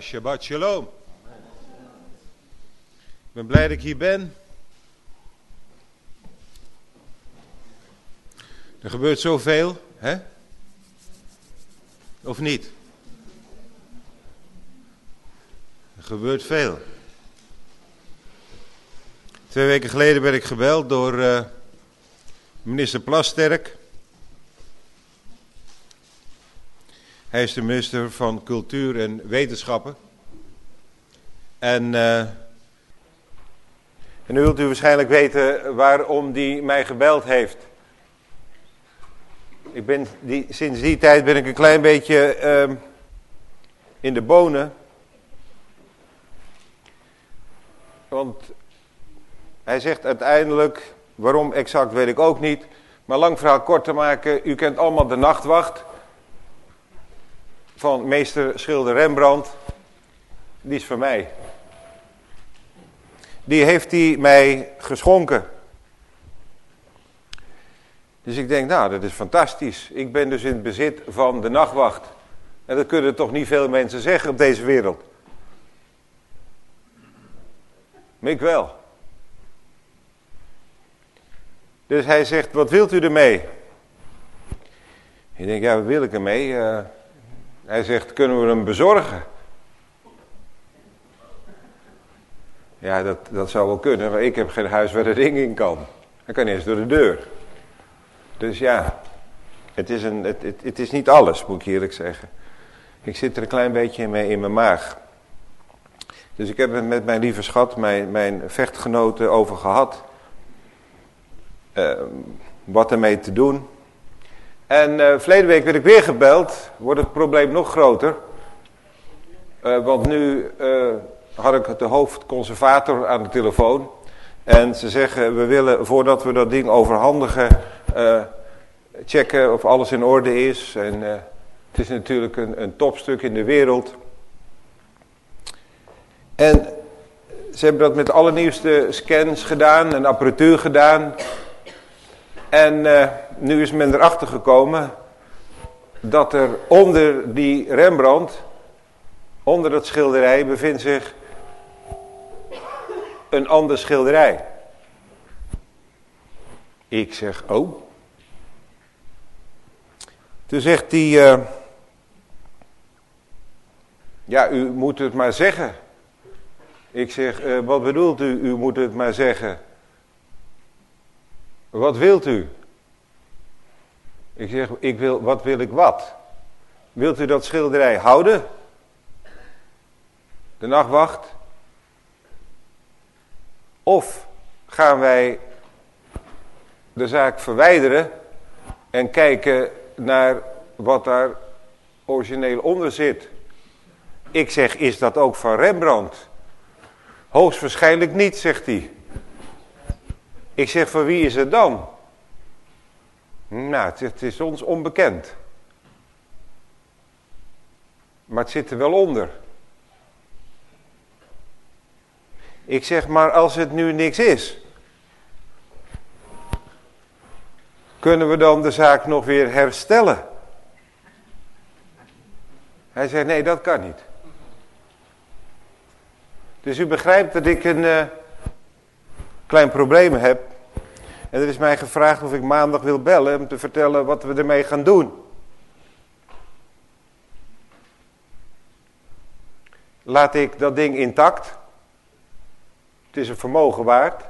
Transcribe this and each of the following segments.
Shabbat Shalom. Ik ben blij dat ik hier ben. Er gebeurt zoveel, hè? Of niet? Er gebeurt veel. Twee weken geleden werd ik gebeld door uh, minister Plasterk. Hij is de minister van Cultuur en Wetenschappen. En, uh, en nu wilt u waarschijnlijk weten waarom hij mij gebeld heeft. Ik ben die, sinds die tijd ben ik een klein beetje uh, in de bonen. Want hij zegt uiteindelijk, waarom exact weet ik ook niet. Maar lang verhaal kort te maken, u kent allemaal de nachtwacht van meester schilder Rembrandt, die is van mij. Die heeft hij mij geschonken. Dus ik denk, nou, dat is fantastisch. Ik ben dus in het bezit van de nachtwacht. En dat kunnen toch niet veel mensen zeggen op deze wereld. Maar ik wel. Dus hij zegt, wat wilt u ermee? Ik denk, ja, wat wil ik ermee? Uh, hij zegt, kunnen we hem bezorgen? Ja, dat, dat zou wel kunnen, maar ik heb geen huis waar de ding in kan. Hij kan eerst door de deur. Dus ja, het is, een, het, het, is niet alles, moet ik eerlijk zeggen. Ik zit er een klein beetje mee in mijn maag. Dus ik heb het met mijn lieve schat, mijn, mijn vechtgenoten over gehad. Uh, wat ermee te doen. En uh, verleden week werd ik weer gebeld. Wordt het probleem nog groter. Uh, want nu uh, had ik de hoofdconservator aan de telefoon. En ze zeggen, we willen voordat we dat ding overhandigen... checken of alles in orde is. En het is natuurlijk een, een topstuk in de wereld. En ze hebben dat met allernieuwste scans gedaan en apparatuur gedaan... En nu is men erachter gekomen dat er onder die Rembrandt, onder dat schilderij, bevindt zich een ander schilderij. Ik zeg, oh. Toen zegt hij, uh, ja, u moet het maar zeggen. Ik zeg, uh, wat bedoelt u, u moet het maar zeggen? Wat wilt u? Ik zeg, ik wil, wat wil ik wat? Wilt u dat schilderij houden? De nachtwacht? Of gaan wij de zaak verwijderen en kijken naar wat daar origineel onder zit? Ik zeg, is dat ook van Rembrandt? Hoogstwaarschijnlijk niet, zegt hij. Ik zeg, voor wie is het dan? Nou, het, is ons onbekend. Maar het zit er wel onder. Ik zeg, maar als het nu niks is... Kunnen we dan de zaak nog weer herstellen? Hij zegt, nee, dat kan niet. Dus u begrijpt dat ik een... Uh, klein probleem heb. En er is mij gevraagd of ik maandag wil bellen om te vertellen wat we ermee gaan doen. Laat ik dat ding intact. Het is een vermogen waard.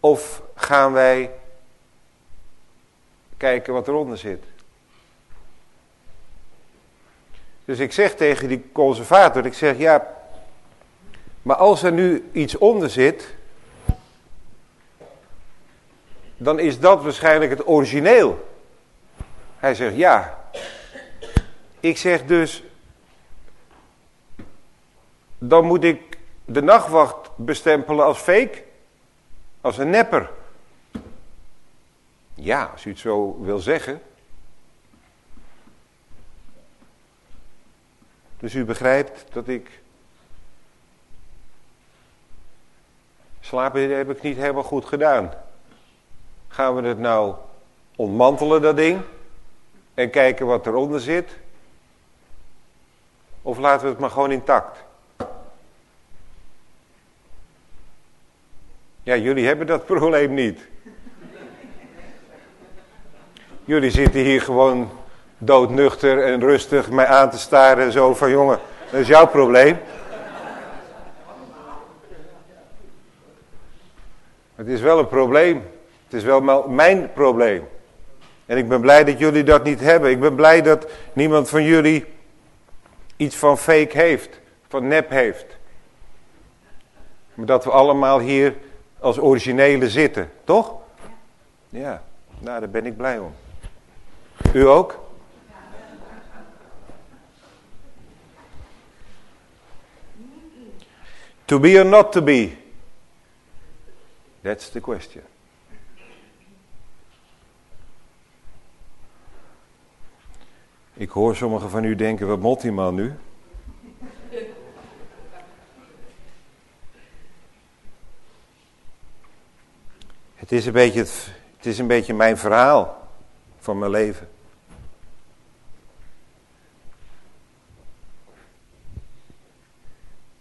Of gaan wij kijken wat eronder zit. Dus ik zeg tegen die conservator, ik zeg ja, maar als er nu iets onder zit, dan is dat waarschijnlijk het origineel. Hij zegt ja. Ik zeg dus, dan moet ik de nachtwacht bestempelen als fake, als een nepper. Ja, als u het zo wil zeggen. Dus u begrijpt dat ik Slapen heb ik niet helemaal goed gedaan. Gaan we het nou ontmantelen, dat ding? en kijken wat eronder zit? Of laten we het maar gewoon intact? Ja, jullie hebben dat probleem niet. Jullie zitten hier gewoon doodnuchter en rustig mij aan te staren en zo van jongen, dat is jouw probleem. Het is wel een probleem. Het is wel mijn probleem. En ik ben blij dat jullie dat niet hebben. Ik ben blij dat niemand van jullie iets van fake heeft, van nep heeft. Maar dat we allemaal hier als originele zitten, toch? Ja, nou daar ben ik blij om. U ook? To be or not to be? That's the question. Ik hoor sommigen van u denken, wat mot die man nu? Het is, een beetje het, het is een beetje mijn verhaal van mijn leven.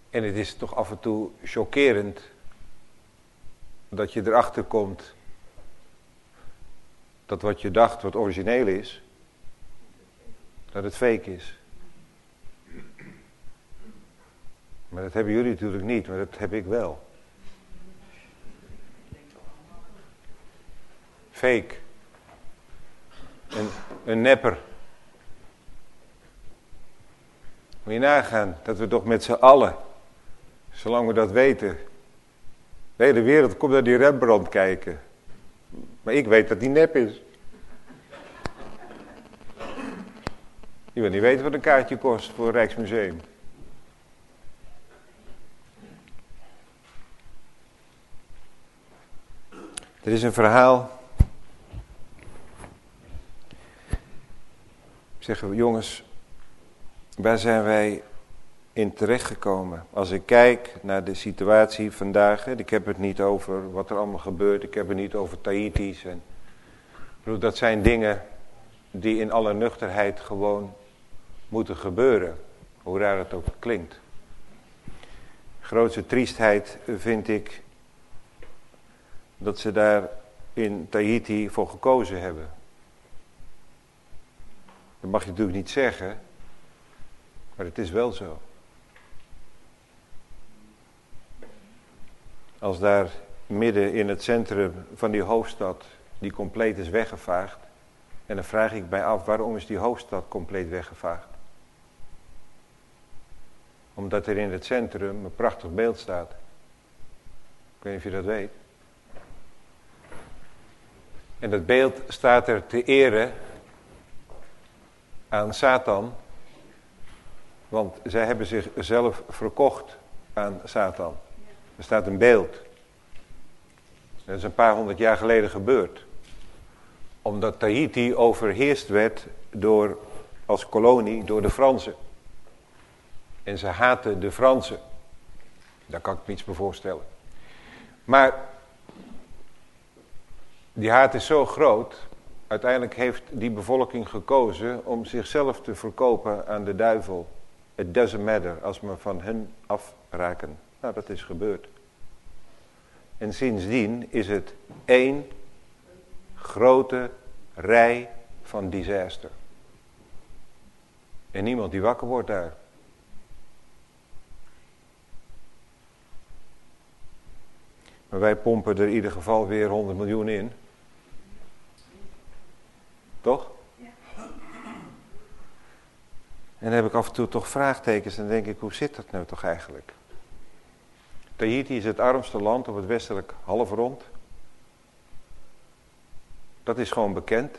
En het is toch af en toe chockerend dat je erachter komt dat wat je dacht wat origineel is, dat het fake is. Maar dat hebben jullie natuurlijk niet, maar dat heb ik wel. Fake. Een, een nepper. Moet je nagaan dat we toch met z'n allen, zolang we dat weten, de hele wereld komt naar die Rembrandt kijken. Maar ik weet dat die nep is. Je wil niet weten wat een kaartje kost voor het Rijksmuseum. Er is een verhaal. Zeggen we, jongens, waar zijn wij in terechtgekomen? Als ik kijk naar de situatie vandaag, ik heb het niet over wat er allemaal gebeurt, ik heb het niet over Tahiti's. En, dat zijn dingen die in alle nuchterheid gewoon moeten gebeuren, hoe raar het ook klinkt. Grootste triestheid vind ik dat ze daar in Tahiti voor gekozen hebben. Dat mag je natuurlijk niet zeggen, maar het is wel zo. Als daar midden in het centrum van die hoofdstad, die compleet is weggevaagd, en dan vraag ik mij af, waarom is die hoofdstad compleet weggevaagd? Omdat er in het centrum een prachtig beeld staat. Ik weet niet of je dat weet. En dat beeld staat er te ere aan Satan. Want zij hebben zichzelf verkocht aan Satan. Er staat een beeld. Dat is een paar honderd jaar geleden gebeurd. Omdat Tahiti overheerst werd door, als kolonie door de Fransen. En ze haten de Fransen. Daar kan ik me iets bij voorstellen. Maar die haat is zo groot. Uiteindelijk heeft die bevolking gekozen om zichzelf te verkopen aan de duivel. It doesn't matter als we van hen afraken. Nou, dat is gebeurd. En sindsdien is het één grote rij van disaster. En niemand die wakker wordt daar. Maar wij pompen er in ieder geval weer 100 miljoen in. Toch? Ja. En dan heb ik af en toe toch vraagtekens en dan denk ik, hoe zit dat nou toch eigenlijk? Tahiti is het armste land op het westelijk halfrond. Dat is gewoon bekend.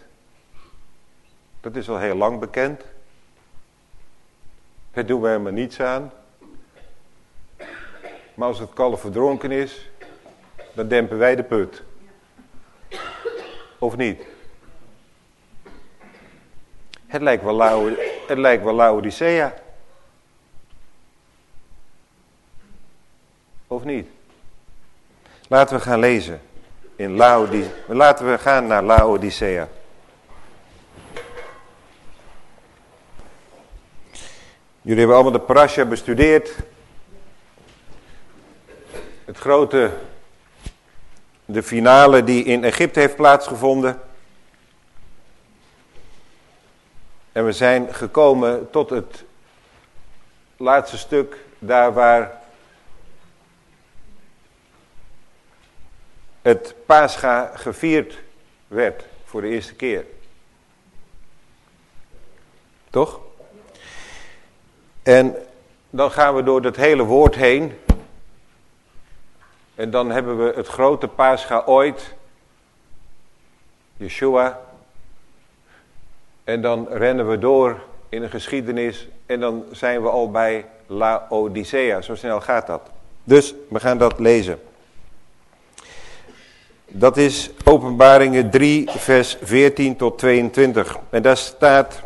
Dat is al heel lang bekend. Het doen we helemaal niets aan. Maar als het kalf verdronken is, dan dempen wij de put. Of niet? Het lijkt wel, het lijkt wel Laodicea. Of niet? Laten we gaan lezen. In Laodicea. Laten we gaan naar Laodicea. Jullie hebben allemaal de parasha bestudeerd. Het grote, de finale die in Egypte heeft plaatsgevonden. En we zijn gekomen tot het laatste stuk, daar waar het Pascha gevierd werd voor de eerste keer. Toch? En dan gaan we door dat hele woord heen. En dan hebben we het grote Pascha ooit. Yeshua. En dan rennen we door in de geschiedenis. En dan zijn we al bij Laodicea. Zo snel gaat dat. Dus we gaan dat lezen. Dat is openbaringen 3 vers 14 tot 22. En daar staat...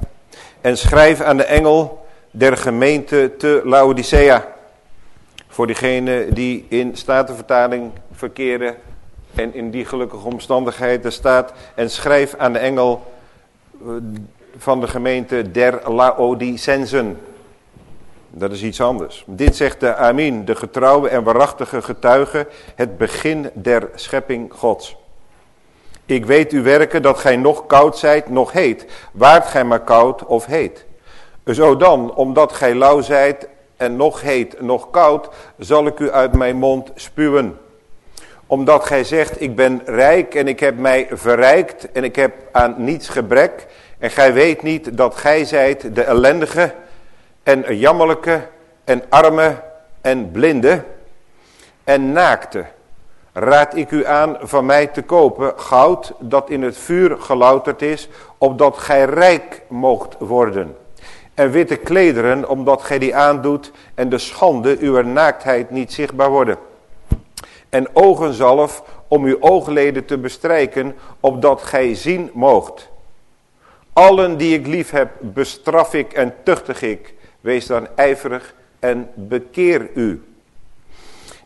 En schrijf aan de engel der gemeente te Laodicea. Voor diegenen die in statenvertaling verkeren en in die gelukkige omstandigheden staat. En schrijf aan de engel eh, van de gemeente der Laodicensen. Dat is iets anders. Dit zegt de Amin, de getrouwe en waarachtige getuige, het begin der schepping Gods. Ik weet uw werken dat gij nog koud zijt, nog heet. Waart gij maar koud of heet. Zo dan, omdat gij lauw zijt en nog heet, nog koud, zal ik u uit mijn mond spuwen. Omdat gij zegt, ik ben rijk en ik heb mij verrijkt en ik heb aan niets gebrek. En gij weet niet dat gij zijt de ellendige en jammerlijke en arme en blinde en naakte. Raad ik u aan van mij te kopen goud dat in het vuur gelouterd is, opdat gij rijk moogt worden en witte klederen, omdat gij die aandoet en de schande uw naaktheid niet zichtbaar worden. En ogenzalf om uw oogleden te bestrijken, opdat gij zien moogt. Allen die ik lief heb, bestraf ik en tuchtig ik. Wees dan ijverig en bekeer u.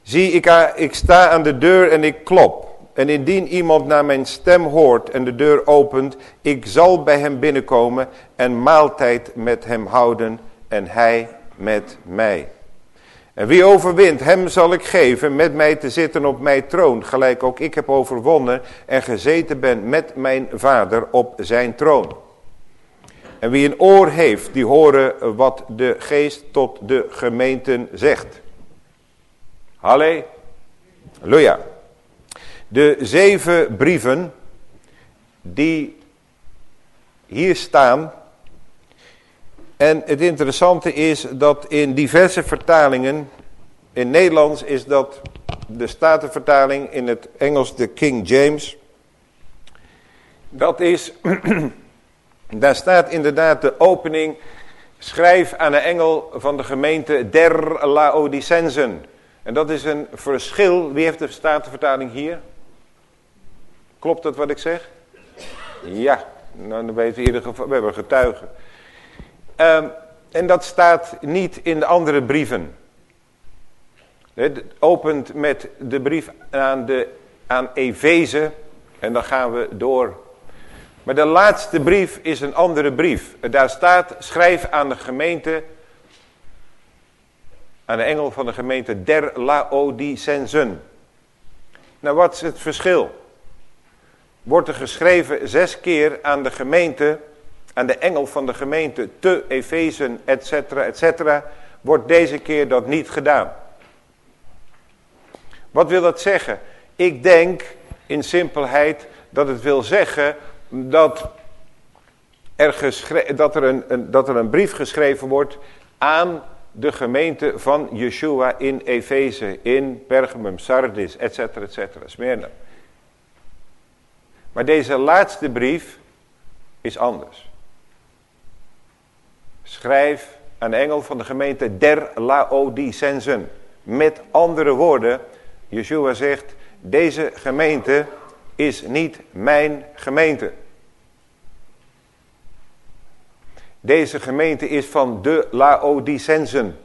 Zie, ik, ik sta aan de deur en ik klop. En indien iemand naar mijn stem hoort en de deur opent, ik zal bij hem binnenkomen en maaltijd met hem houden en hij met mij. En wie overwint, hem zal ik geven met mij te zitten op mijn troon, gelijk ook ik heb overwonnen en gezeten ben met mijn vader op zijn troon. En wie een oor heeft, die horen wat de geest tot de gemeenten zegt. Halleluja. De zeven brieven die hier staan. En het interessante is dat in diverse vertalingen, in Nederlands is dat de Statenvertaling, in het Engels de King James. Dat is, daar staat inderdaad de opening, schrijf aan de engel van de gemeente der Laodicensen. En dat is een verschil, wie heeft de Statenvertaling hier? Klopt dat wat ik zeg? Ja, nou, dan weten we in ieder geval, we hebben getuigen. Um, en dat staat niet in de andere brieven. Het opent met de brief aan, de, aan Efeze en dan gaan we door. Maar de laatste brief is een andere brief. Daar staat, schrijf aan de gemeente, aan de engel van de gemeente der Laodicensen. Nou, wat is het verschil? wordt er geschreven zes keer aan de gemeente, aan de engel van de gemeente, te Efezen, et cetera, et cetera, wordt deze keer dat niet gedaan. Wat wil dat zeggen? Ik denk in simpelheid dat het wil zeggen dat er, dat er, een, een, dat er een brief geschreven wordt aan de gemeente van Yeshua in Efeze, in Pergamum, Sardis, et cetera, et cetera, Smyrna. Maar deze laatste brief is anders. Schrijf aan engel van de gemeente der Laodicensen. Met andere woorden, Yeshua zegt, deze gemeente is niet mijn gemeente. Deze gemeente is van de Laodicensen.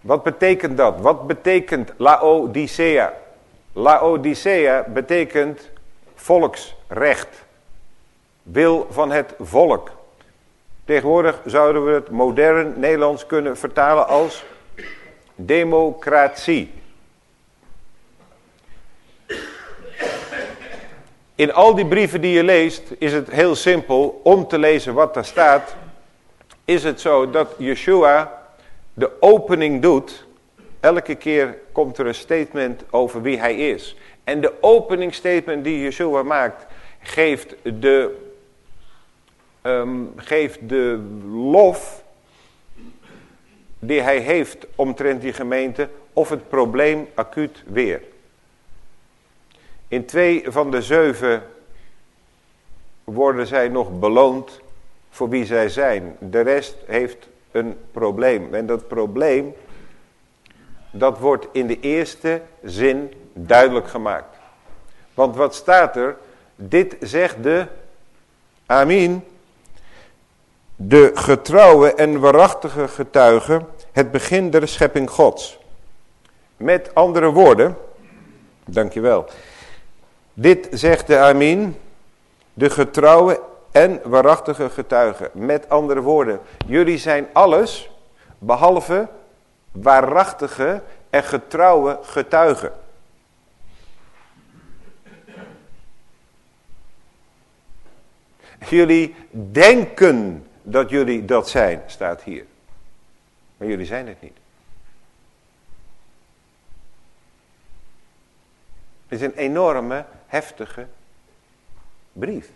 Wat betekent dat? Wat betekent Laodicea? Laodicea betekent volksrecht. Wil van het volk. Tegenwoordig zouden we het modern Nederlands kunnen vertalen als democratie. In al die brieven die je leest is het heel simpel om te lezen wat daar staat. Is het zo dat Yeshua de opening doet. Elke keer komt er een statement over wie hij is. En de openingsstatement die Yeshua maakt geeft de, um, geeft de lof die hij heeft omtrent die gemeente of het probleem acuut weer. In twee van de zeven worden zij nog beloond voor wie zij zijn. De rest heeft een probleem. En dat probleem, dat wordt in de eerste zin duidelijk gemaakt. Want wat staat er? Dit zegt de, amin, de getrouwe en waarachtige getuige, het begin der schepping gods. Met andere woorden, dankjewel. Dit zegt de amin, de getrouwe en waarachtige getuige. Met andere woorden, jullie zijn alles behalve waarachtige en getrouwe getuigen. Jullie denken dat jullie dat zijn, staat hier. Maar jullie zijn het niet. Het is een enorme, heftige brief.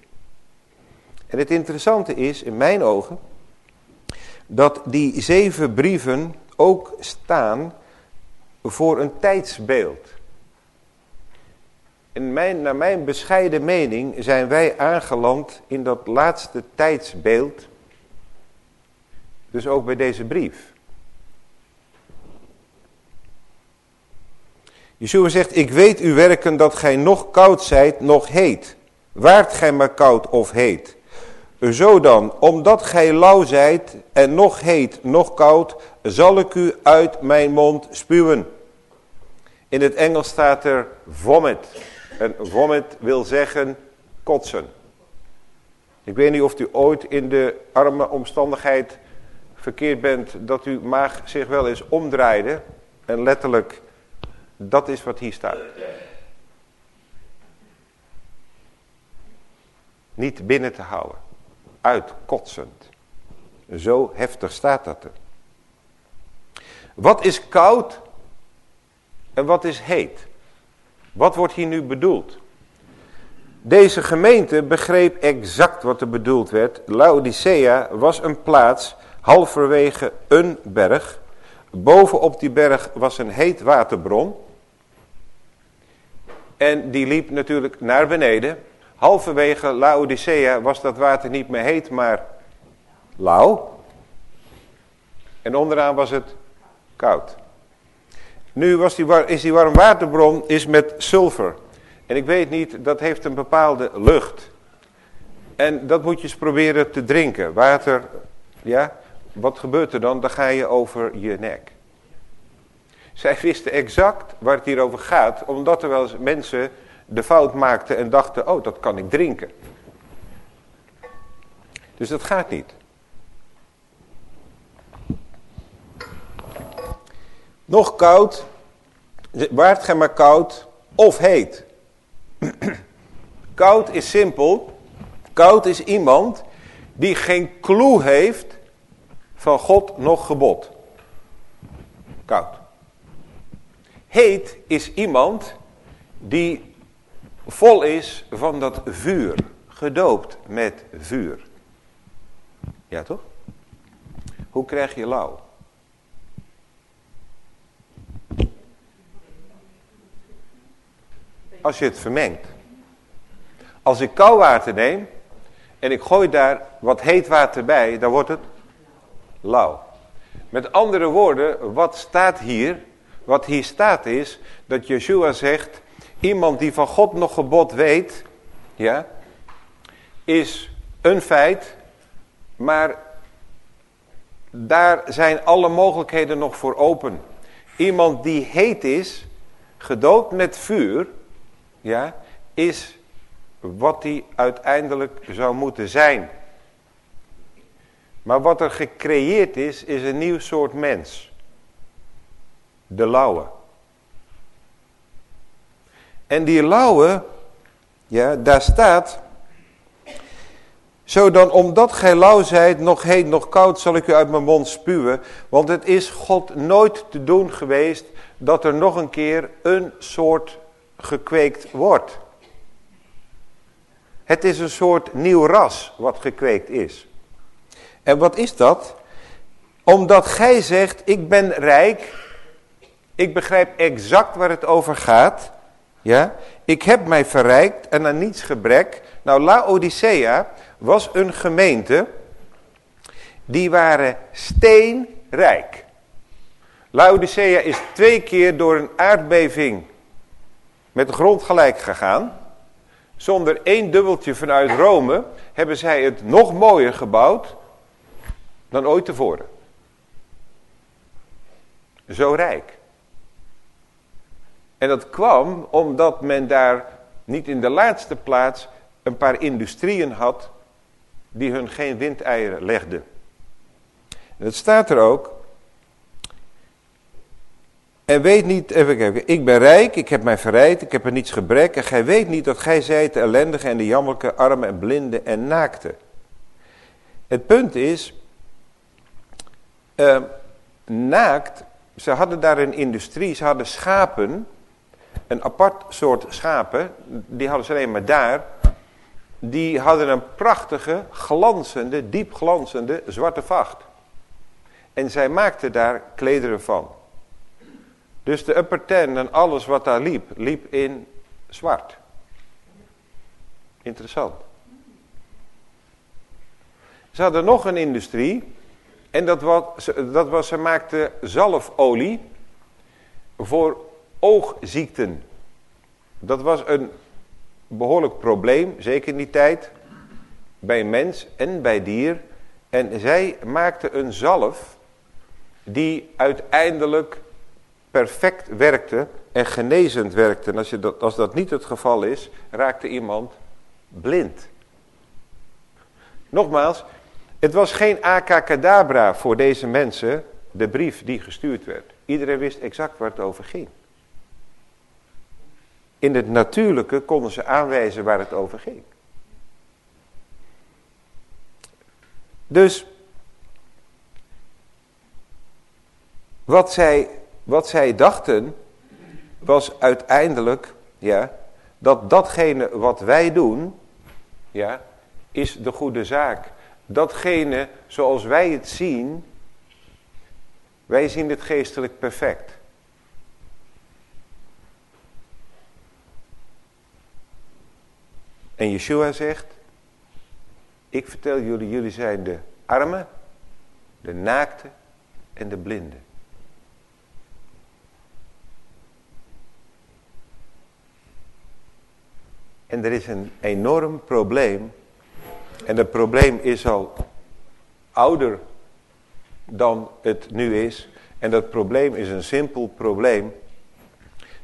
En het interessante is, in mijn ogen, dat die zeven brieven ook staan voor een tijdsbeeld. In mijn, naar mijn bescheiden mening zijn wij aangeland in dat laatste tijdsbeeld. Dus ook bij deze brief. Yeshua zegt, ik weet uw werken dat gij nog koud zijt, nog heet. Waart gij maar koud of heet. Zo dan, omdat gij lauw zijt en nog heet, nog koud, zal ik u uit mijn mond spuwen. In het Engels staat er vomit. En vomit wil zeggen kotsen. Ik weet niet of u ooit in de arme omstandigheid verkeerd bent dat uw maag zich wel eens omdraaide. En letterlijk, dat is wat hier staat. Niet binnen te houden uitkotsend. Zo heftig staat dat er. Wat is koud en wat is heet? Wat wordt hier nu bedoeld? Deze gemeente begreep exact wat er bedoeld werd. Laodicea was een plaats halverwege een berg. Bovenop die berg was een heet waterbron. En die liep natuurlijk naar beneden. Halverwege Laodicea was dat water niet meer heet, maar lauw. En onderaan was het koud. Nu was die, is die warmwaterbron is met sulfur. En ik weet niet, dat heeft een bepaalde lucht. En dat moet je eens proberen te drinken. Water, ja, wat gebeurt er dan? Dan ga je over je nek. Zij wisten exact waar het hier over gaat, omdat er wel eens mensen de fout maakten en dachten, oh dat kan ik drinken. Dus dat gaat niet. Nog koud, waart gij maar koud of heet. koud is simpel. Koud is iemand die geen clue heeft van God nog gebod. Koud. Heet is iemand die vol is van dat vuur, gedoopt met vuur. Ja toch? Hoe krijg je lauw? Als je het vermengt. Als ik koud water neem en ik gooi daar wat heet water bij, dan wordt het lauw. Met andere woorden, wat staat hier? Wat hier staat is dat Yeshua zegt, iemand die van God nog gebod weet, ja, is een feit, maar daar zijn alle mogelijkheden nog voor open. Iemand die heet is, gedoopt met vuur, ja, is wat hij uiteindelijk zou moeten zijn. Maar wat er gecreëerd is, is een nieuw soort mens. De lauwe. En die lauwe, ja, daar staat... Zo dan, omdat gij lauw zijt, nog heet, nog koud, zal ik u uit mijn mond spuwen. Want het is God nooit te doen geweest dat er nog een keer een soort gekweekt wordt. Het is een soort nieuw ras wat gekweekt is. En wat is dat? Omdat gij zegt, ik ben rijk, ik begrijp exact waar het over gaat. Ja? Ik heb mij verrijkt en aan niets gebrek. Nou, Laodicea was een gemeente, die waren steenrijk. Laodicea is twee keer door een aardbeving met de grond gelijk gegaan. Zonder één dubbeltje vanuit Rome hebben zij het nog mooier gebouwd dan ooit tevoren. Zo rijk. En dat kwam omdat men daar niet in de laatste plaats een paar industrieën had die hun geen windeieren legden. En het staat er ook. En weet niet, even kijken, ik ben rijk, ik heb mij verrijd, ik heb er niets gebrek. En gij weet niet dat gij zijt de ellendige en de jammerlijke, arme en blinde en naakte. Het punt is, uh, naakt, ze hadden daar een industrie, ze hadden schapen, een apart soort schapen, die hadden ze alleen maar daar. Die hadden een prachtige, glanzende, diep glanzende zwarte vacht. En zij maakten daar klederen van. Dus de upper ten en alles wat daar liep, liep in zwart. Interessant. Ze hadden nog een industrie. En dat was, dat was ze maakten zalfolie voor oogziekten. Dat was een behoorlijk probleem, zeker in die tijd, bij mens en bij dier. En zij maakten een zalf die uiteindelijk perfect werkte en genezend werkte. En als, je dat, als dat niet het geval is, raakte iemand blind. Nogmaals, het was geen akakadabra voor deze mensen, de brief die gestuurd werd. Iedereen wist exact waar het over ging. In het natuurlijke konden ze aanwijzen waar het over ging. Dus wat zij, wat zij dachten was uiteindelijk ja, dat datgene wat wij doen ja, is de goede zaak. Datgene zoals wij het zien, wij zien het geestelijk perfect. En Yeshua zegt, ik vertel jullie, jullie zijn de armen, de naakte en de blinde. En er is een enorm probleem. En dat probleem is al ouder dan het nu is. En dat probleem is een simpel probleem.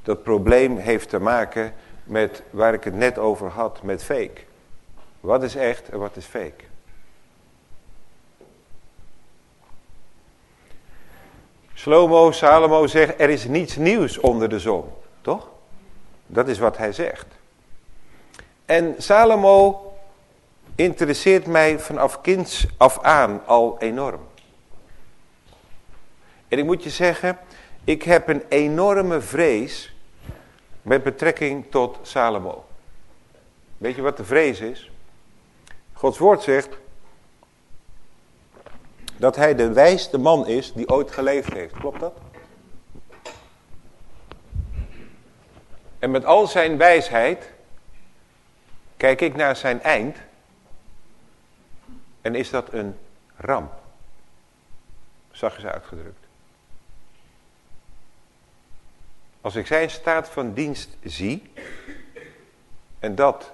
Dat probleem heeft te maken met waar ik het net over had, met fake. Wat is echt en wat is fake? Slomo, Salomo zegt, er is niets nieuws onder de zon. Toch? Dat is wat hij zegt. En Salomo interesseert mij vanaf kinds af aan al enorm. En ik moet je zeggen, ik heb een enorme vrees met betrekking tot Salomo. Weet je wat de vrees is? Gods woord zegt dat hij de wijste man is die ooit geleefd heeft. Klopt dat? En met al zijn wijsheid kijk ik naar zijn eind en is dat een ramp. Ze uitgedrukt. Als ik zijn staat van dienst zie en dat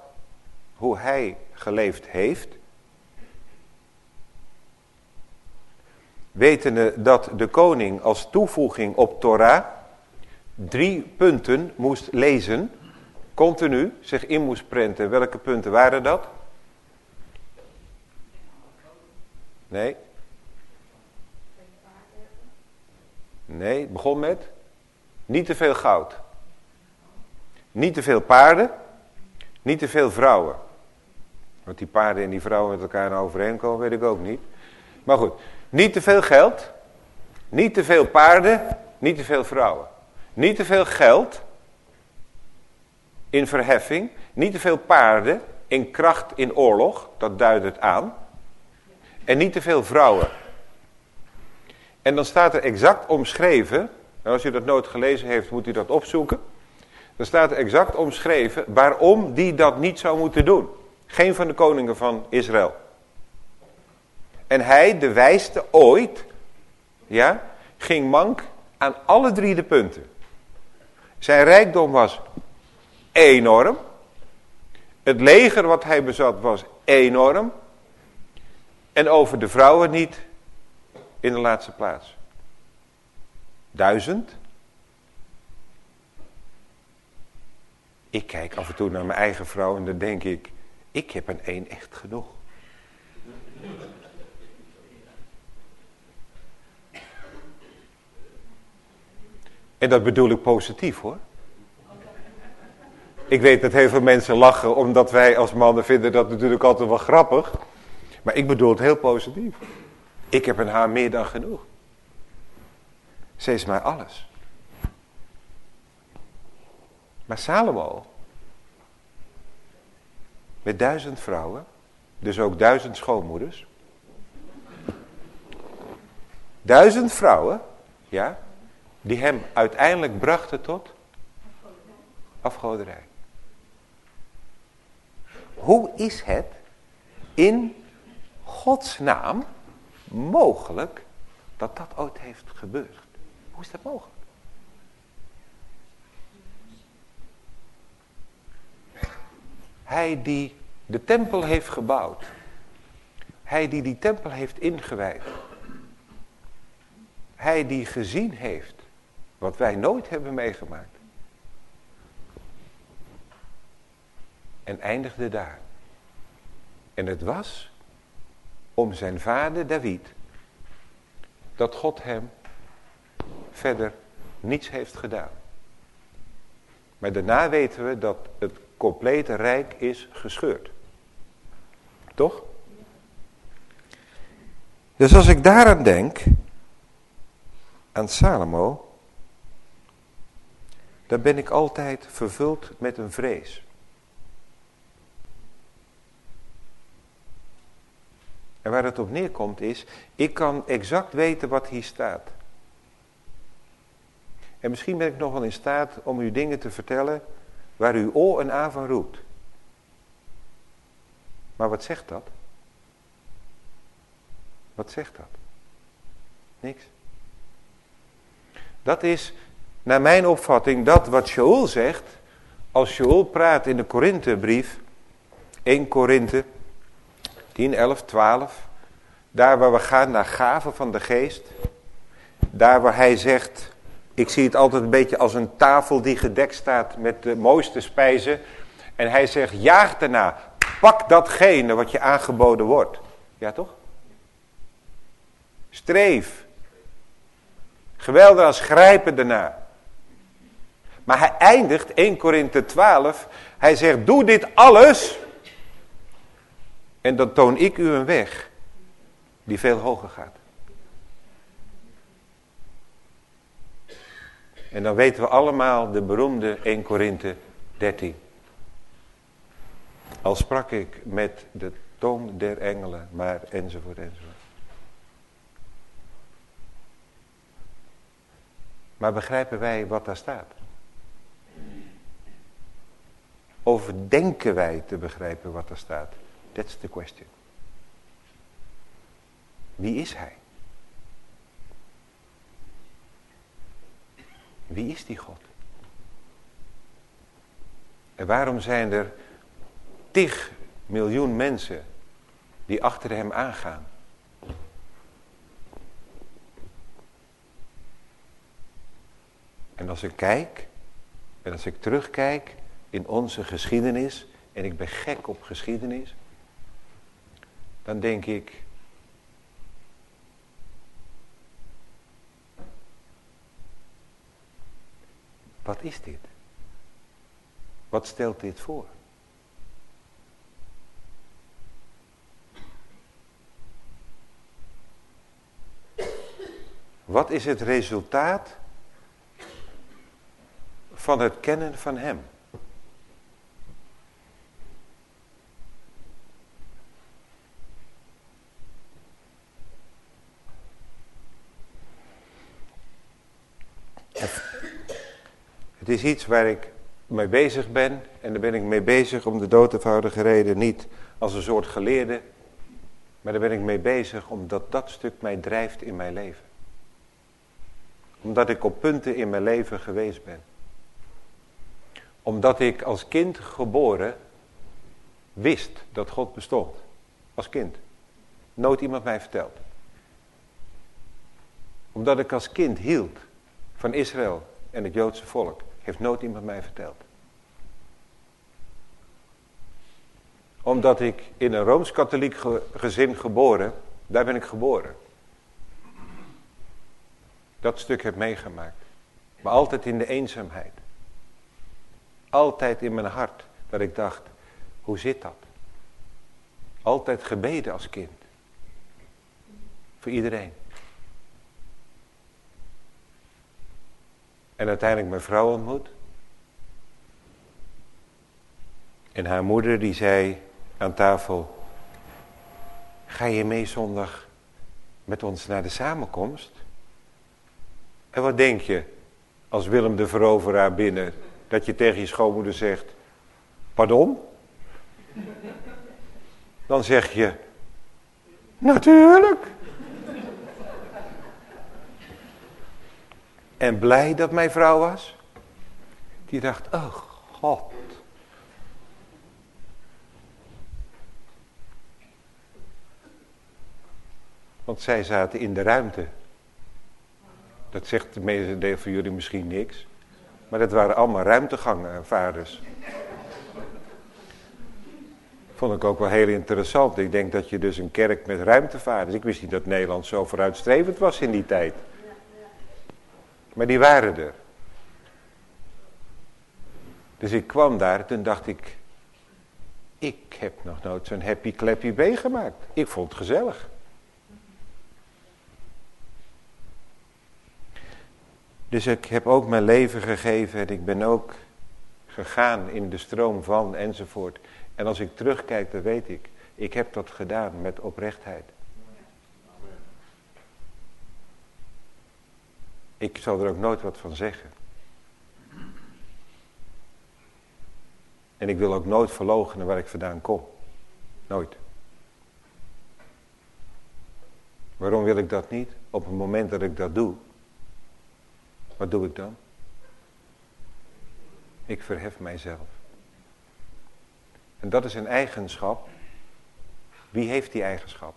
hoe hij geleefd heeft, wetende dat de koning als toevoeging op Torah drie punten moest lezen, continu zich in moest prenten. Welke punten waren dat? Nee. Nee, het begon met? Niet te veel goud. Niet te veel paarden. Niet te veel vrouwen. Wat die paarden en die vrouwen met elkaar nou overeenkomen, weet ik ook niet. Maar goed, niet te veel geld. Niet te veel paarden. Niet te veel vrouwen. Niet te veel geld in verheffing. Niet te veel paarden in kracht in oorlog. Dat duidt het aan. En niet te veel vrouwen. En dan staat er exact omschreven. En als u dat nooit gelezen heeft, moet u dat opzoeken. Dan staat exact omschreven waarom die dat niet zou moeten doen. Geen van de koningen van Israël. En hij, de wijste ooit, ja, ging mank aan alle drie de punten. Zijn rijkdom was enorm. Het leger wat hij bezat was enorm. En over de vrouwen niet in de laatste plaats. Duizend. Ik kijk af en toe naar mijn eigen vrouw en dan denk ik, ik heb een één echt genoeg. En dat bedoel ik positief hoor. Ik weet dat heel veel mensen lachen omdat wij als mannen vinden dat natuurlijk altijd wel grappig. Maar ik bedoel het heel positief. Ik heb een haar meer dan genoeg. Ze is mij alles. Maar Salomo, met duizend vrouwen, dus ook duizend schoonmoeders. Duizend vrouwen, ja, die hem uiteindelijk brachten tot afgoderij. Hoe is het in Gods naam mogelijk dat dat ooit heeft gebeurd? Hoe is dat mogelijk? Hij die de tempel heeft gebouwd. Hij die die tempel heeft ingewijd. Hij die gezien heeft wat wij nooit hebben meegemaakt. En eindigde daar. En het was om zijn vader David dat God hem verder niets heeft gedaan. Maar daarna weten we dat het complete rijk is gescheurd. Toch? Dus als ik daaraan denk, aan Salomo, dan ben ik altijd vervuld met een vrees. En waar het op neerkomt is, ik kan exact weten wat hier staat. En misschien ben ik nog wel in staat om u dingen te vertellen waar uw oor een aan van roept. Maar wat zegt dat? Wat zegt dat? Niks. Dat is, naar mijn opvatting, dat wat Shaul zegt, als Shaul praat in de Korinthebrief, 1 Korinthe 10, 11, 12, daar waar we gaan naar gaven van de geest, daar waar hij zegt, ik zie het altijd een beetje als een tafel die gedekt staat met de mooiste spijzen. En hij zegt, jaag daarna, pak datgene wat je aangeboden wordt. Ja toch? Streef. Geweldig als grijpen daarna. Maar hij eindigt, 1 Korinthe 12, hij zegt, doe dit alles. En dan toon ik u een weg die veel hoger gaat. En dan weten we allemaal de beroemde 1 Korinthe 13. Al sprak ik met de tong der engelen, maar enzovoort enzovoort. Maar begrijpen wij wat daar staat? Of denken wij te begrijpen wat daar staat? That's the question. Wie is hij? Wie is die God? En waarom zijn er tig miljoen mensen die achter hem aangaan? En als ik kijk, en als ik terugkijk in onze geschiedenis, en ik ben gek op geschiedenis, dan denk ik, Wat is dit? Wat stelt dit voor? Wat is het resultaat van het kennen van Hem? Het is iets waar ik mee bezig ben. En daar ben ik mee bezig om de dood eenvoudige reden. Niet als een soort geleerde. Maar daar ben ik mee bezig omdat dat stuk mij drijft in mijn leven. Omdat ik op punten in mijn leven geweest ben. Omdat ik als kind geboren wist dat God bestond. Als kind. Nooit iemand mij verteld. Omdat ik als kind hield van Israël en het Joodse volk. Heeft nooit iemand mij verteld. Omdat ik in een Rooms-Katholiek gezin geboren, daar ben ik geboren. Dat stuk heb meegemaakt. Maar altijd in de eenzaamheid. Altijd in mijn hart dat ik dacht, hoe zit dat? Altijd gebeden als kind. Voor iedereen. En uiteindelijk mijn vrouw ontmoet. En haar moeder die zei aan tafel, ga je mee zondag met ons naar de samenkomst? En wat denk je als Willem de veroveraar binnen, dat je tegen je schoonmoeder zegt, pardon? Dan zeg je, natuurlijk. En blij dat mijn vrouw was. Die dacht, oh God. Want zij zaten in de ruimte. Dat zegt de meeste deel van jullie misschien niks. Maar dat waren allemaal ruimtegangvaders. Vond ik ook wel heel interessant. Ik denk dat je dus een kerk met ruimtevaders. Ik wist niet dat Nederland zo vooruitstrevend was in die tijd. Maar die waren er. Dus ik kwam daar, toen dacht ik, ik heb nog nooit zo'n happy clappy meegemaakt. Ik vond het gezellig. Dus ik heb ook mijn leven gegeven en ik ben ook gegaan in de stroom van enzovoort. En als ik terugkijk, dan weet ik, ik heb dat gedaan met oprechtheid. Ik zal er ook nooit wat van zeggen. En ik wil ook nooit verloochenen waar ik vandaan kom. Nooit. Waarom wil ik dat niet? Op het moment dat ik dat doe, wat doe ik dan? Ik verhef mijzelf. En dat is een eigenschap. Wie heeft die eigenschap?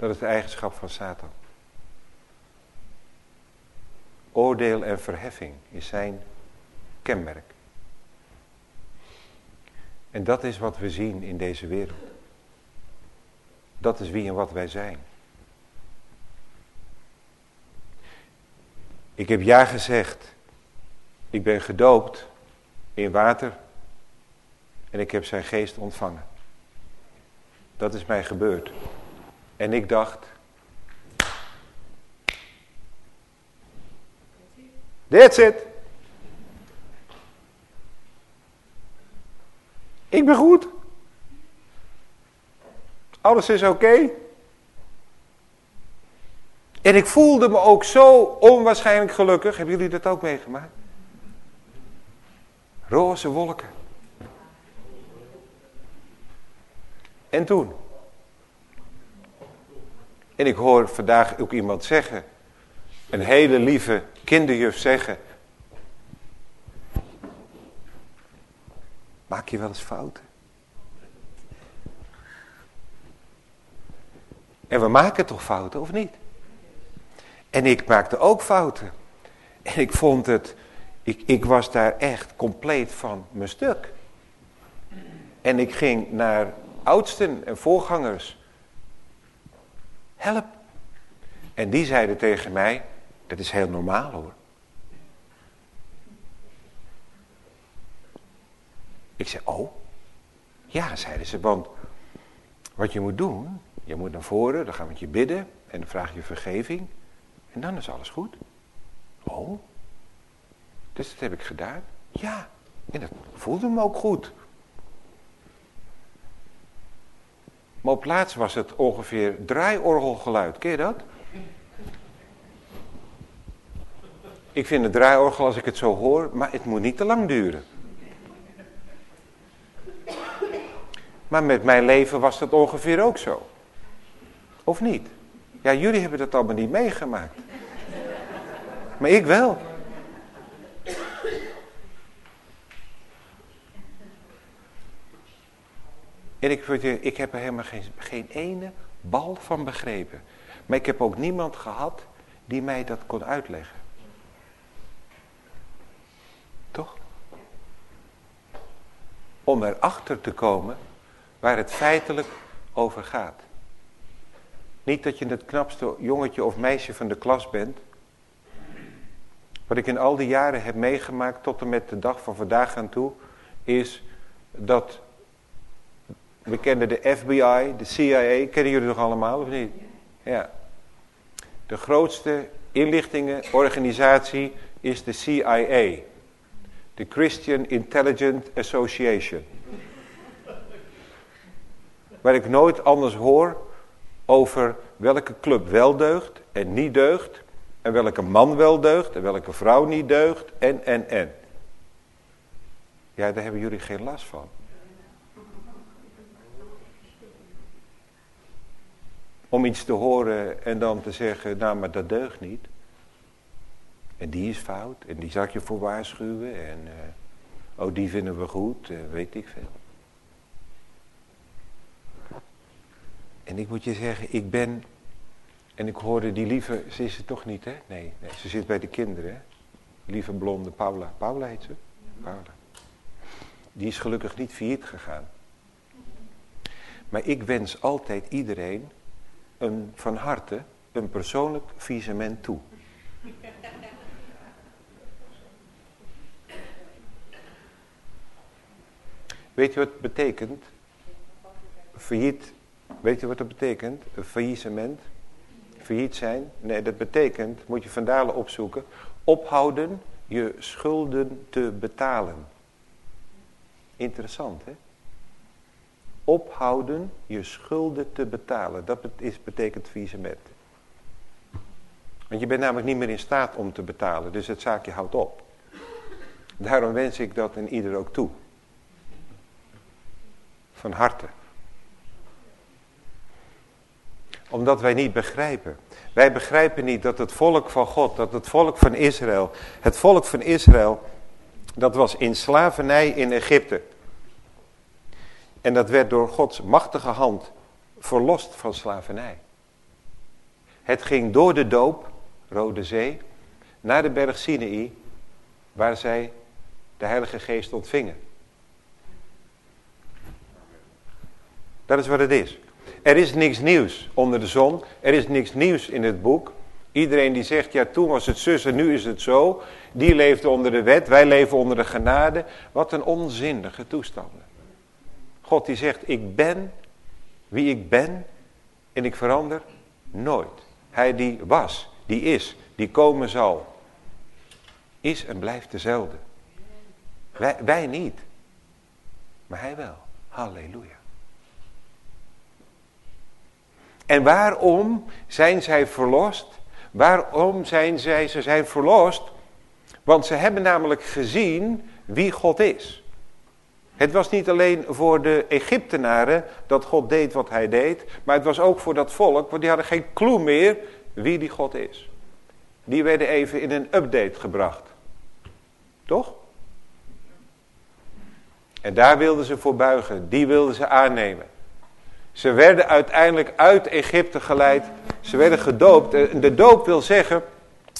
Dat is de eigenschap van Satan. Oordeel en verheffing is zijn kenmerk. En dat is wat we zien in deze wereld. Dat is wie en wat wij zijn. Ik heb ja gezegd. Ik ben gedoopt in water. En ik heb zijn geest ontvangen. Dat is mij gebeurd. En ik dacht. That's it. Ik ben goed. Alles is oké. En ik voelde me ook zo onwaarschijnlijk gelukkig. Hebben jullie dat ook meegemaakt? Roze wolken. En toen? En ik hoor vandaag ook iemand zeggen, een hele lieve kinderjuf zeggen. Maak je wel eens fouten? En we maken toch fouten, of niet? En ik maakte ook fouten. En ik vond het, ik, ik was daar echt compleet van mijn stuk. En ik ging naar oudsten en voorgangers Help, En die zeiden tegen mij, dat is heel normaal hoor. Ik zei, oh, ja, zeiden ze, want wat je moet doen, je moet naar voren, dan gaan we met je bidden en dan vraag je vergeving en dan is alles goed. Oh, dus dat heb ik gedaan. Ja, en dat voelde me ook goed. Maar op plaats was het ongeveer draaiorgelgeluid. Ken je dat? Ik vind het draaiorgel als ik het zo hoor, maar het moet niet te lang duren. Maar met mijn leven was dat ongeveer ook zo. Of niet? Ja, jullie hebben dat allemaal niet meegemaakt. Maar ik wel. En ik, ik heb er helemaal geen, geen ene bal van begrepen. Maar ik heb ook niemand gehad die mij dat kon uitleggen. Toch? Om erachter te komen waar het feitelijk over gaat. Niet dat je het knapste jongetje of meisje van de klas bent. Wat ik in al die jaren heb meegemaakt tot en met de dag van vandaag aan toe, is dat we kennen de FBI, de CIA, kennen jullie nog allemaal of niet? Ja. De grootste inlichtingenorganisatie is de CIA. De Christian Intelligence Association. Waar ik nooit anders hoor over welke club wel deugt en niet deugt. En welke man wel deugt en welke vrouw niet deugt en, en, en. Ja, daar hebben jullie geen last van. Om iets te horen en dan te zeggen, nou maar dat deugt niet. En die is fout en die zal ik je voor waarschuwen en uh, oh die vinden we goed, uh, weet ik veel. En ik moet je zeggen, ik ben, en ik hoorde die lieve, ze is het toch niet hè? Nee, nee ze zit bij de kinderen hè? Lieve blonde Paula, Paula heet ze? Paula. Die is gelukkig niet failliet gegaan. Maar ik wens altijd iedereen een, van harte een persoonlijk visement toe. Weet je wat het betekent? Failliet, weet je wat dat betekent? Een faillissement? Failliet zijn? Nee, dat betekent, moet je vandalen opzoeken, ophouden je schulden te betalen. Interessant, hè? Ophouden je schulden te betalen. Dat is, betekent faillissement. Want je bent namelijk niet meer in staat om te betalen, dus het zaakje houdt op. Daarom wens ik dat in ieder ook toe. Van harte. Omdat wij niet begrijpen. Wij begrijpen niet dat het volk van God, dat het volk van Israël, het volk van Israël, dat was in slavernij in Egypte. En dat werd door Gods machtige hand verlost van slavernij. Het ging door de doop, Rode Zee, naar de berg Sinai, waar zij de Heilige Geest ontvingen. Dat is wat het is. Er is niks nieuws onder de zon. Er is niks nieuws in het boek. Iedereen die zegt, ja toen was het zus en nu is het zo. Die leefde onder de wet, wij leven onder de genade. Wat een onzinnige toestanden. God die zegt, ik ben wie ik ben en ik verander nooit. Hij die was, die is, die komen zal, is en blijft dezelfde. Wij, wij niet, maar hij wel. Halleluja. En waarom zijn zij verlost? Waarom zijn zij, ze zijn verlost? Want ze hebben namelijk gezien wie God is. Het was niet alleen voor de Egyptenaren dat God deed wat hij deed. Maar het was ook voor dat volk, want die hadden geen clue meer wie die God is. Die werden even in een update gebracht. Toch? En daar wilden ze voor buigen. Die wilden ze aannemen. Ze werden uiteindelijk uit Egypte geleid. Ze werden gedoopt. De doop wil zeggen,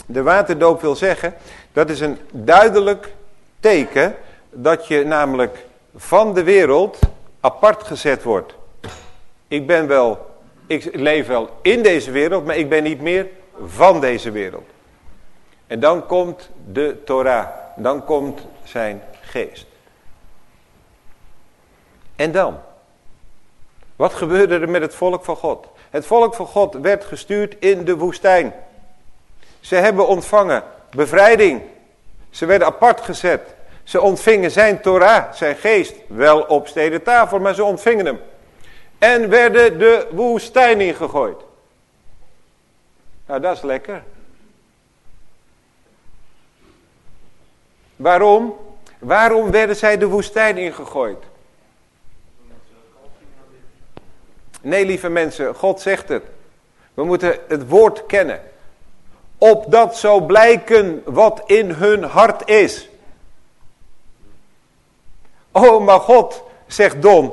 de waterdoop wil zeggen, dat is een duidelijk teken dat je namelijk van de wereld apart gezet wordt. Ik ben wel, ik leef wel in deze wereld, maar ik ben niet meer van deze wereld. En dan komt de Torah. Dan komt zijn geest. En dan? Wat gebeurde er met het volk van God? Het volk van God werd gestuurd in de woestijn. Ze hebben ontvangen bevrijding. Ze werden apart gezet. Ze ontvingen zijn Torah, zijn geest. Wel op steden tafel, maar ze ontvingen hem. En werden de woestijn ingegooid. Nou, dat is lekker. Waarom? Waarom werden zij de woestijn ingegooid? Nee, lieve mensen, God zegt het. We moeten het woord kennen. Opdat zo blijken wat in hun hart is. Oh, maar God, zegt Don,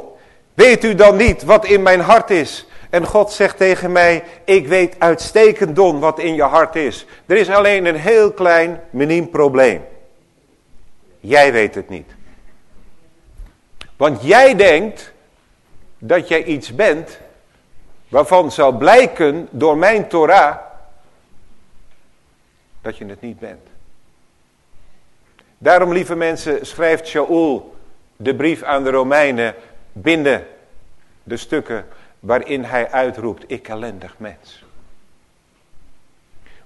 weet u dan niet wat in mijn hart is? En God zegt tegen mij, ik weet uitstekend Don wat in je hart is. Er is alleen een heel klein, miniem probleem. Jij weet het niet. Want jij denkt dat jij iets bent waarvan zou blijken door mijn Torah dat je het niet bent. Daarom, lieve mensen, schrijft Shaul de brief aan de Romeinen binnen de stukken waarin hij uitroept, ik ellendig mens.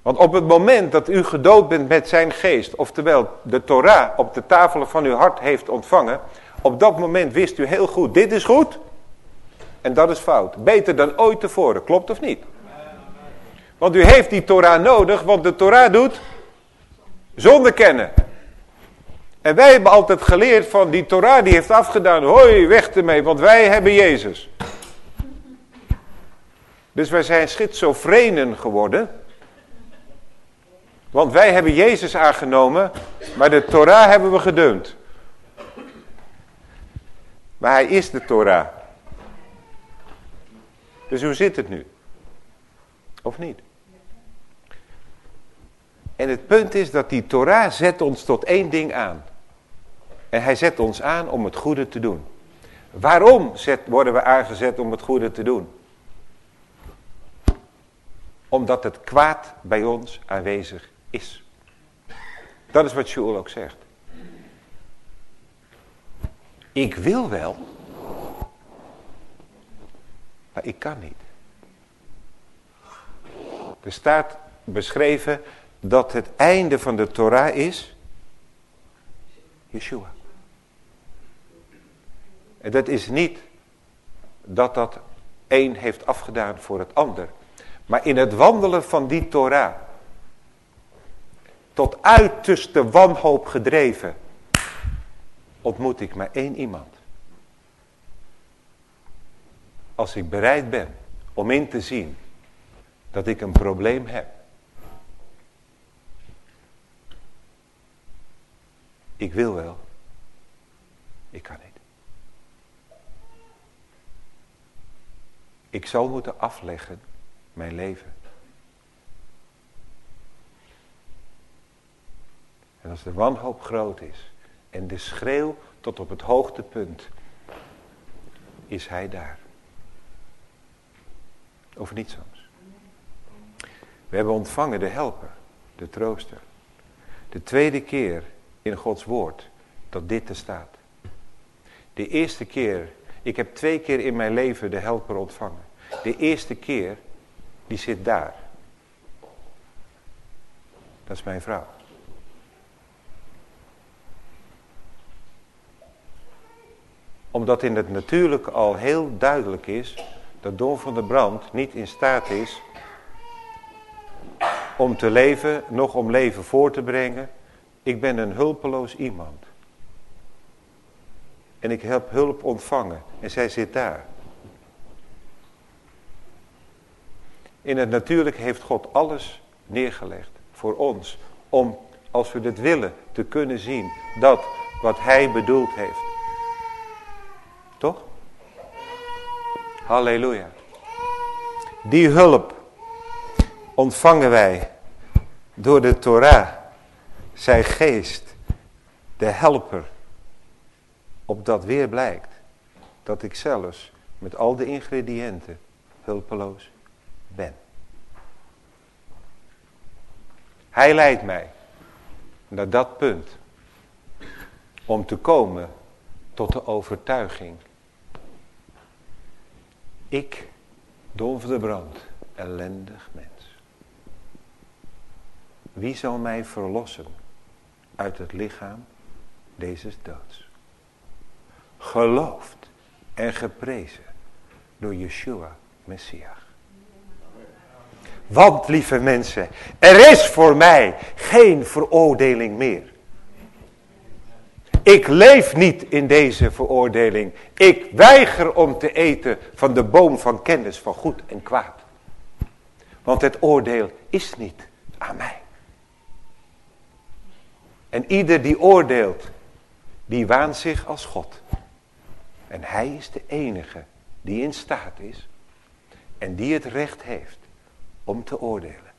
Want op het moment dat u gedood bent met zijn geest, oftewel de Torah op de tafelen van uw hart heeft ontvangen, op dat moment wist u heel goed, dit is goed en dat is fout. Beter dan ooit tevoren, klopt of niet? Want u heeft die Torah nodig, want de Torah doet zonder kennen. En wij hebben altijd geleerd van die Torah die heeft afgedaan, hoi weg ermee, want wij hebben Jezus. Dus wij zijn schizofrenen geworden. Want wij hebben Jezus aangenomen, maar de Torah hebben we gedumpt. Maar hij is de Torah. Dus hoe zit het nu? Of niet? En het punt is dat die Torah zet ons tot één ding aan. En hij zet ons aan om het goede te doen. Waarom zet, worden we aangezet om het goede te doen? Omdat het kwaad bij ons aanwezig is. Dat is wat Sjoel ook zegt. Ik wil wel, maar ik kan niet. Er staat beschreven dat het einde van de Torah is Yeshua. En dat is niet dat dat een heeft afgedaan voor het ander. Maar in het wandelen van die Torah, tot uiterste wanhoop gedreven, ontmoet ik maar één iemand. Als ik bereid ben om in te zien dat ik een probleem heb. Ik wil wel, ik kan niet. Ik zal moeten afleggen mijn leven. En als de wanhoop groot is en de schreeuw tot op het hoogtepunt, is hij daar. Of niet soms. We hebben ontvangen de helper, de trooster. De tweede keer in Gods woord dat dit er staat. De eerste keer ik heb twee keer in mijn leven de helper ontvangen. De eerste keer, die zit daar. Dat is mijn vrouw. Omdat in het natuurlijke al heel duidelijk is dat Don van der Brand niet in staat is om te leven, nog om leven voor te brengen. Ik ben een hulpeloos iemand. En ik heb hulp ontvangen. En zij zit daar. In het natuurlijke heeft God alles neergelegd voor ons. Om, als we dit willen, te kunnen zien dat wat hij bedoeld heeft. Toch? Halleluja. Die hulp ontvangen wij door de Torah, zijn geest, de helper opdat weer blijkt dat ik zelfs met al de ingrediënten hulpeloos ben. Hij leidt mij naar dat punt. Om te komen tot de overtuiging. Ik, Don de Brand, ellendig mens. Wie zal mij verlossen uit het lichaam deze doods? Geloofd en geprezen door Yeshua, Messias. Want, lieve mensen, er is voor mij geen veroordeling meer. Ik leef niet in deze veroordeling. Ik weiger om te eten van de boom van kennis van goed en kwaad. Want het oordeel is niet aan mij. En ieder die oordeelt, die waant zich als God. En hij is de enige die in staat is en die het recht heeft om te oordelen.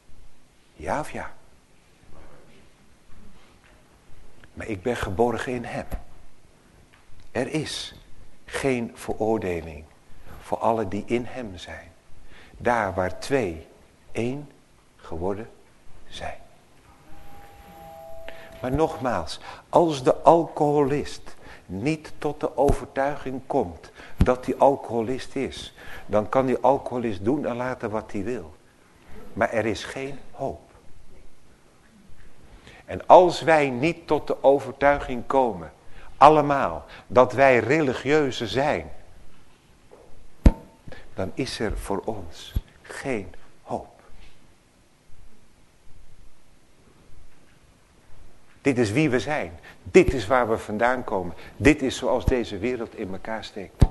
Ja of ja? Maar ik ben geborgen in hem. Er is geen veroordeling voor alle die in hem zijn. Daar waar twee één geworden zijn. Maar nogmaals, als de alcoholist niet tot de overtuiging komt dat hij alcoholist is, dan kan die alcoholist doen en laten wat hij wil. Maar er is geen hoop. En als wij niet tot de overtuiging komen, allemaal, dat wij religieuze zijn, dan is er voor ons geen hoop. Dit is wie we zijn. Dit is waar we vandaan komen. Dit is zoals deze wereld in elkaar steekt.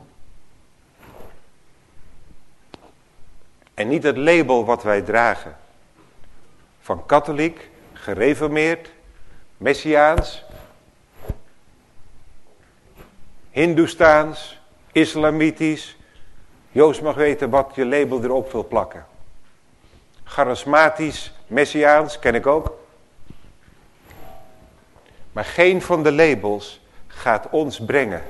En niet het label wat wij dragen. Van katholiek, gereformeerd, messiaans, hindoestaans, islamitisch. Joost mag weten wat je label erop wil plakken. Charismatisch, messiaans, ken ik ook. Maar geen van de labels gaat ons brengen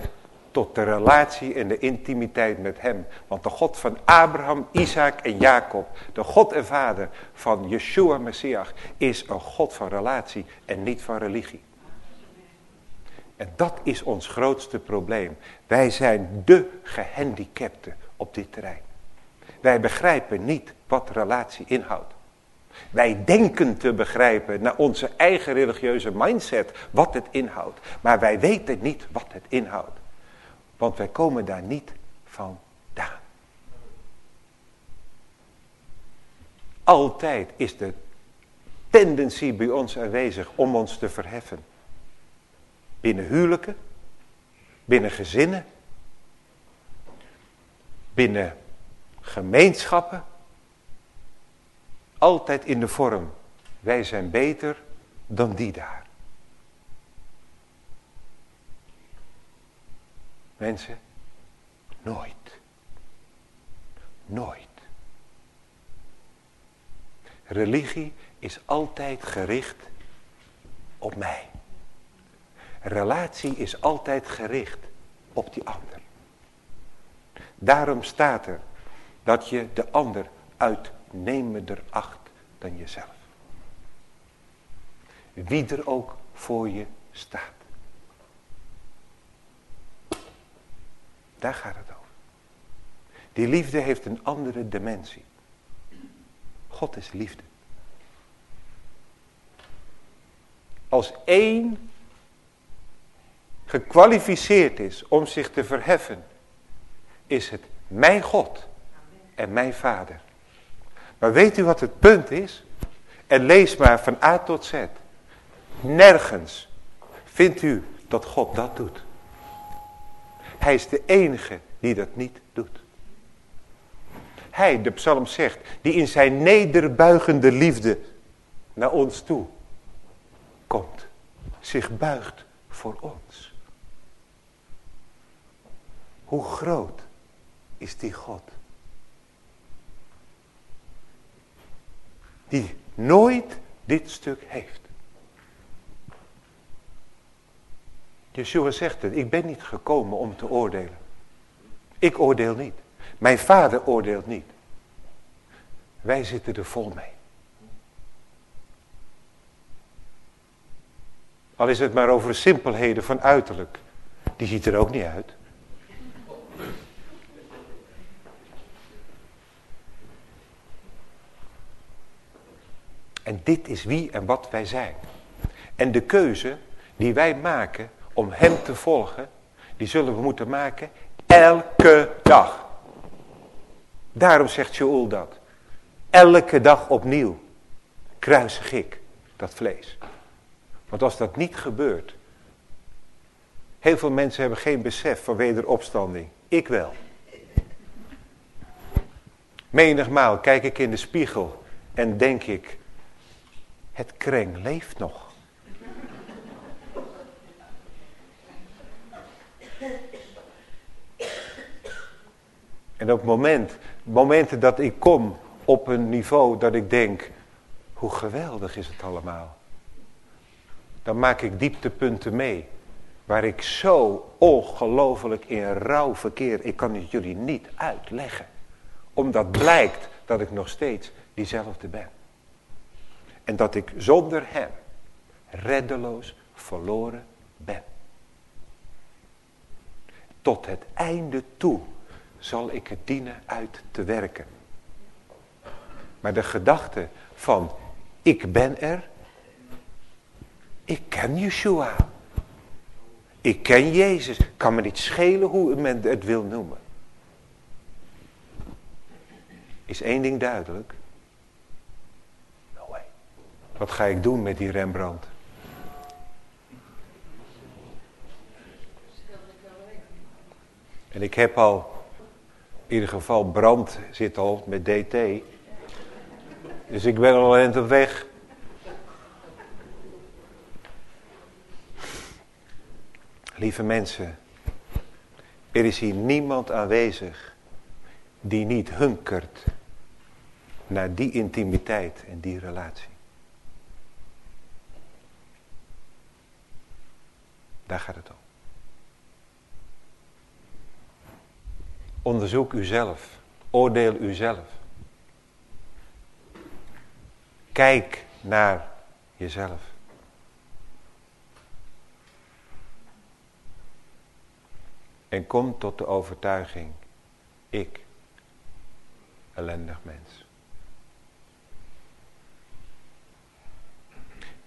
tot de relatie en de intimiteit met hem. Want de God van Abraham, Isaac en Jacob, de God en Vader van Yeshua Messias, is een God van relatie en niet van religie. En dat is ons grootste probleem. Wij zijn de gehandicapten op dit terrein. Wij begrijpen niet wat relatie inhoudt. Wij denken te begrijpen naar onze eigen religieuze mindset wat het inhoudt. Maar wij weten niet wat het inhoudt. Want wij komen daar niet vandaan. Altijd is de tendentie bij ons aanwezig om ons te verheffen. Binnen huwelijken, binnen gezinnen, binnen gemeenschappen. Altijd in de vorm, wij zijn beter dan die daar. Mensen, nooit. Nooit. Religie is altijd gericht op mij. Relatie is altijd gericht op die ander. Daarom staat er dat je de ander uitnemender acht dan jezelf. Wie er ook voor je staat. Daar gaat het over. Die liefde heeft een andere dimensie. God is liefde. Als één gekwalificeerd is om zich te verheffen, is het mijn God en mijn Vader. Maar weet u wat het punt is? En lees maar van A tot Z. Nergens vindt u dat God dat doet. Hij is de enige die dat niet doet. Hij, de psalm zegt, die in zijn nederbuigende liefde naar ons toe komt. Zich buigt voor ons. Hoe groot is die God? Die nooit dit stuk heeft. Yeshua zegt het, ik ben niet gekomen om te oordelen. Ik oordeel niet. Mijn vader oordeelt niet. Wij zitten er vol mee. Al is het maar over simpelheden van uiterlijk. Die ziet er ook niet uit. En dit is wie en wat wij zijn. En de keuze die wij maken om hem te volgen, die zullen we moeten maken elke dag. Daarom zegt Joel dat. Elke dag opnieuw kruisig ik dat vlees. Want als dat niet gebeurt, heel veel mensen hebben geen besef van wederopstanding. Ik wel. Menigmaal kijk ik in de spiegel en denk ik, het kreng leeft nog. En op moment, momenten dat ik kom op een niveau dat ik denk, hoe geweldig is het allemaal. Dan maak ik dieptepunten mee. Waar ik zo ongelooflijk in rouw verkeer. Ik kan het jullie niet uitleggen. Omdat blijkt dat ik nog steeds diezelfde ben. En dat ik zonder hem reddeloos verloren ben. Tot het einde toe zal ik het dienen uit te werken. Maar de gedachte van ik ben er. Ik ken Yeshua. Ik ken Jezus. Kan me niet schelen hoe men het wil noemen. Is één ding duidelijk. Wat ga ik doen met die Rembrandt? En ik heb al, in ieder geval brand zit al met DT. Dus ik ben al aan de weg. Lieve mensen, er is hier niemand aanwezig die niet hunkert naar die intimiteit en die relatie. Daar gaat het om. Onderzoek uzelf. Oordeel uzelf. Kijk naar jezelf. En kom tot de overtuiging, ik, ellendig mens.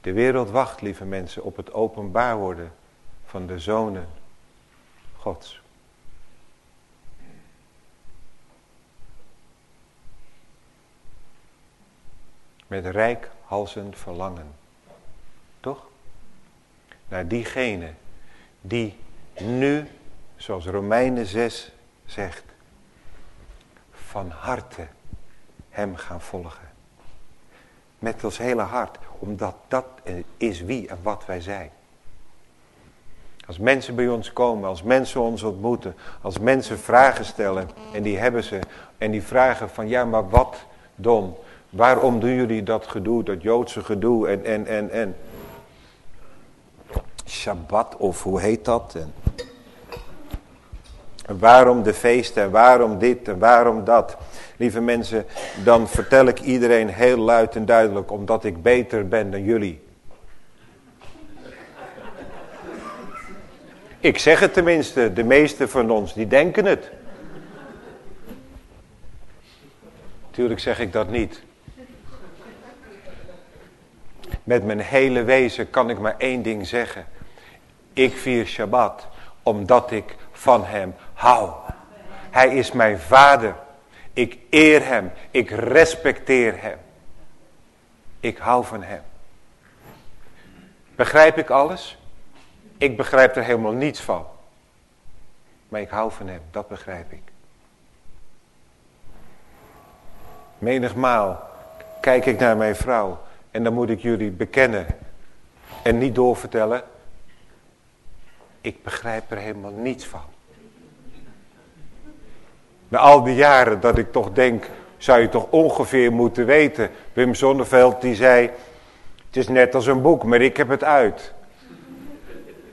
De wereld wacht, lieve mensen, op het openbaar worden van de zonen Gods. Met rijkhalsend verlangen. Toch? Naar diegene die nu, zoals Romeinen 6 zegt, van harte hem gaan volgen. Met ons hele hart, omdat dat is wie en wat wij zijn. Als mensen bij ons komen, als mensen ons ontmoeten, als mensen vragen stellen en die hebben ze. En die vragen van ja maar wat Don, Waarom doen jullie dat gedoe, dat Joodse gedoe en, en, en, en. Shabbat of hoe heet dat? En, en waarom de feesten en waarom dit en waarom dat? Lieve mensen, dan vertel ik iedereen heel luid en duidelijk omdat ik beter ben dan jullie. Ik zeg het tenminste, de meeste van ons, die denken het. Tuurlijk zeg ik dat niet. Met mijn hele wezen kan ik maar één ding zeggen. Ik vier Shabbat omdat ik van hem hou. Hij is mijn vader. Ik eer hem. Ik respecteer hem. Ik hou van hem. Begrijp ik alles? Ik begrijp er helemaal niets van. Maar ik hou van hem, dat begrijp ik. Menigmaal kijk ik naar mijn vrouw en dan moet ik jullie bekennen en niet doorvertellen. Ik begrijp er helemaal niets van. Na al die jaren dat ik toch denk, zou je toch ongeveer moeten weten. Wim Zonneveld die zei, het is net als een boek, maar ik heb het uit.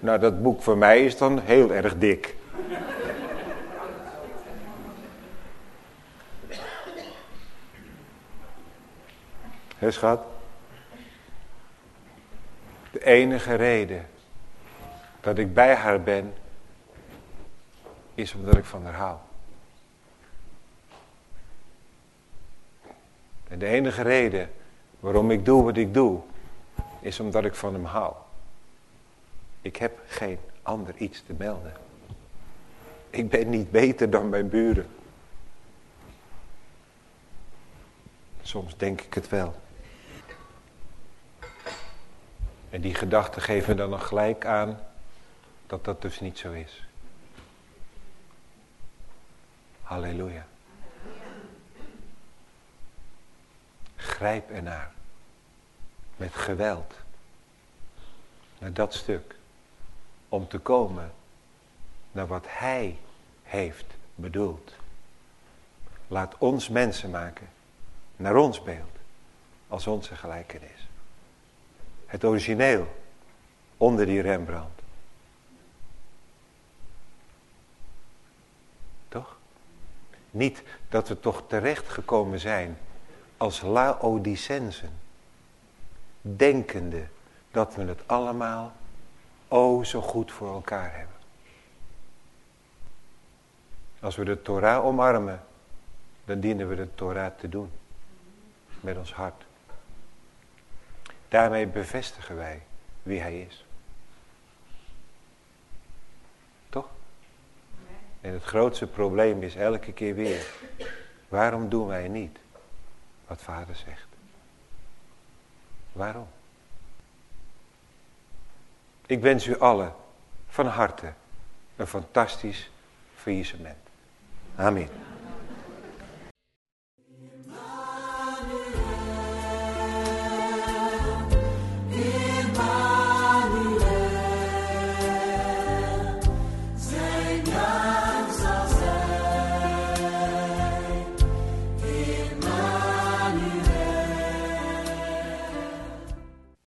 Nou, dat boek voor mij is dan heel erg dik. Hé schat? De enige reden dat ik bij haar ben, is omdat ik van haar hou. En de enige reden waarom ik doe wat ik doe, is omdat ik van hem hou. Ik heb geen ander iets te melden. Ik ben niet beter dan mijn buren. Soms denk ik het wel. En die gedachten geven dan nog gelijk aan dat dat dus niet zo is. Halleluja. Grijp ernaar. Met geweld. Naar dat stuk. Om te komen naar wat hij heeft bedoeld. Laat ons mensen maken. Naar ons beeld. Als onze gelijkenis. Het origineel. Onder die Rembrandt. Toch? Niet dat we toch terecht gekomen zijn als Laodicensen. Denkende dat we het allemaal o zo goed voor elkaar hebben. Als we de Torah omarmen, dan dienen we de Torah te doen. Met ons hart. Daarmee bevestigen wij wie hij is. Toch? En het grootste probleem is elke keer weer. Waarom doen wij niet wat vader zegt? Waarom? Ik wens u allen van harte een fantastisch faillissement. Amen.